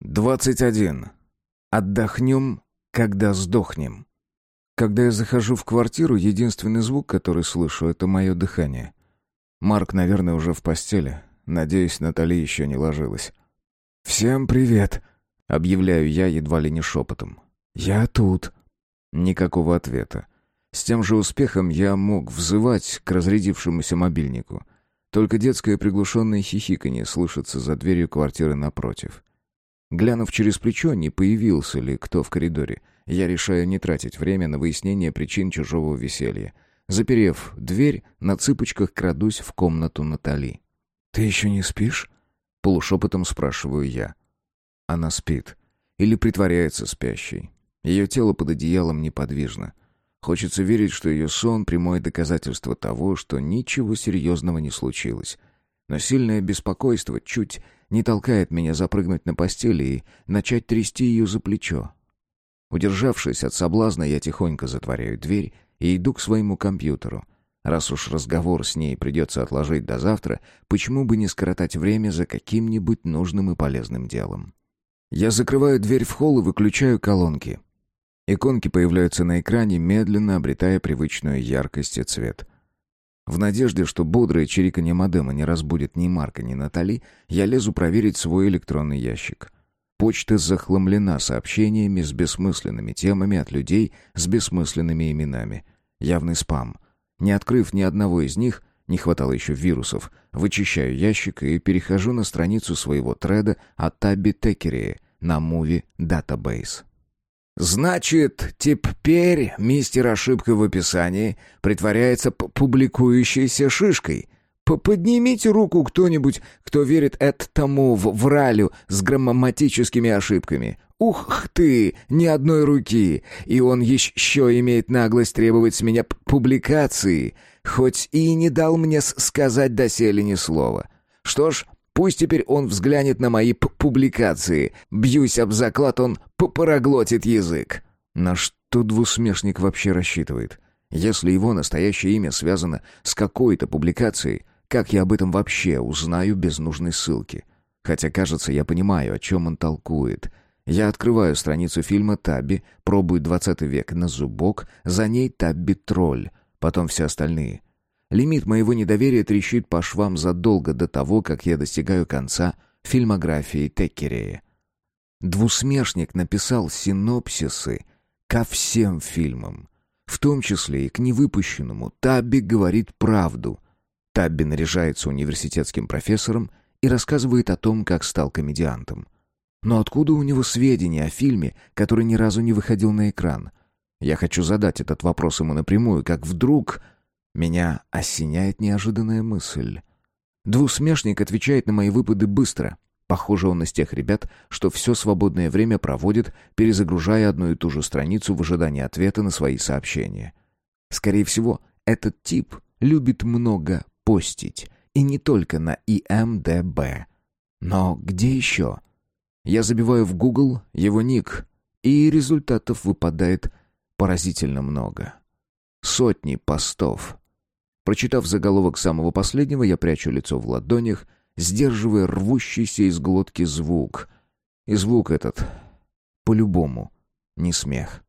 21. Отдохнем, когда сдохнем. Когда я захожу в квартиру, единственный звук, который слышу, это мое дыхание. Марк, наверное, уже в постели. Надеюсь, Натали еще не ложилась. «Всем привет!» — объявляю я едва ли не шепотом. «Я тут». Никакого ответа. С тем же успехом я мог взывать к разрядившемуся мобильнику. Только детское приглушенное хихиканье слышится за дверью квартиры напротив. Глянув через плечо, не появился ли кто в коридоре, я решаю не тратить время на выяснение причин чужого веселья. Заперев дверь, на цыпочках крадусь в комнату Натали. «Ты еще не спишь?» — полушепотом спрашиваю я. Она спит. Или притворяется спящей. Ее тело под одеялом неподвижно. Хочется верить, что ее сон — прямое доказательство того, что ничего серьезного не случилось. Но сильное беспокойство чуть не толкает меня запрыгнуть на постели и начать трясти ее за плечо. Удержавшись от соблазна, я тихонько затворяю дверь и иду к своему компьютеру. Раз уж разговор с ней придется отложить до завтра, почему бы не скоротать время за каким-нибудь нужным и полезным делом? Я закрываю дверь в холл и выключаю колонки. Иконки появляются на экране, медленно обретая привычную яркость и цвет. В надежде, что бодрое чириканье модема не разбудит ни Марка, ни Натали, я лезу проверить свой электронный ящик. Почта захламлена сообщениями с бессмысленными темами от людей с бессмысленными именами. Явный спам. Не открыв ни одного из них, не хватало еще вирусов, вычищаю ящик и перехожу на страницу своего треда от Табби Текери на Movie Database. Значит, теперь мистер ошибка в описании притворяется публикующейся шишкой. П Поднимите руку кто-нибудь, кто верит этому в вралю с грамматическими ошибками. Ух ты, ни одной руки, и он еще имеет наглость требовать с меня публикации, хоть и не дал мне сказать доселе ни слова. Что ж, Пусть теперь он взглянет на мои публикации. Бьюсь об заклад, он попроглотит язык. На что двусмешник вообще рассчитывает? Если его настоящее имя связано с какой-то публикацией, как я об этом вообще узнаю без нужной ссылки? Хотя, кажется, я понимаю, о чем он толкует. Я открываю страницу фильма «Табби», пробую «20 век» на зубок, за ней «Табби-тролль», потом все остальные — Лимит моего недоверия трещит по швам задолго до того, как я достигаю конца фильмографии Теккерея. Двусмешник написал синопсисы ко всем фильмам, в том числе и к невыпущенному «Табби говорит правду». Табби наряжается университетским профессором и рассказывает о том, как стал комедиантом. Но откуда у него сведения о фильме, который ни разу не выходил на экран? Я хочу задать этот вопрос ему напрямую, как вдруг меня осеняет неожиданная мысль. Двусмешник отвечает на мои выпады быстро. Похоже, он из тех ребят, что все свободное время проводит, перезагружая одну и ту же страницу в ожидании ответа на свои сообщения. Скорее всего, этот тип любит много постить, и не только на ИМДБ. Но где еще? Я забиваю в Google его ник, и результатов выпадает поразительно много. Сотни постов. Прочитав заголовок самого последнего, я прячу лицо в ладонях, сдерживая рвущийся из глотки звук. И звук этот, по-любому, не смех.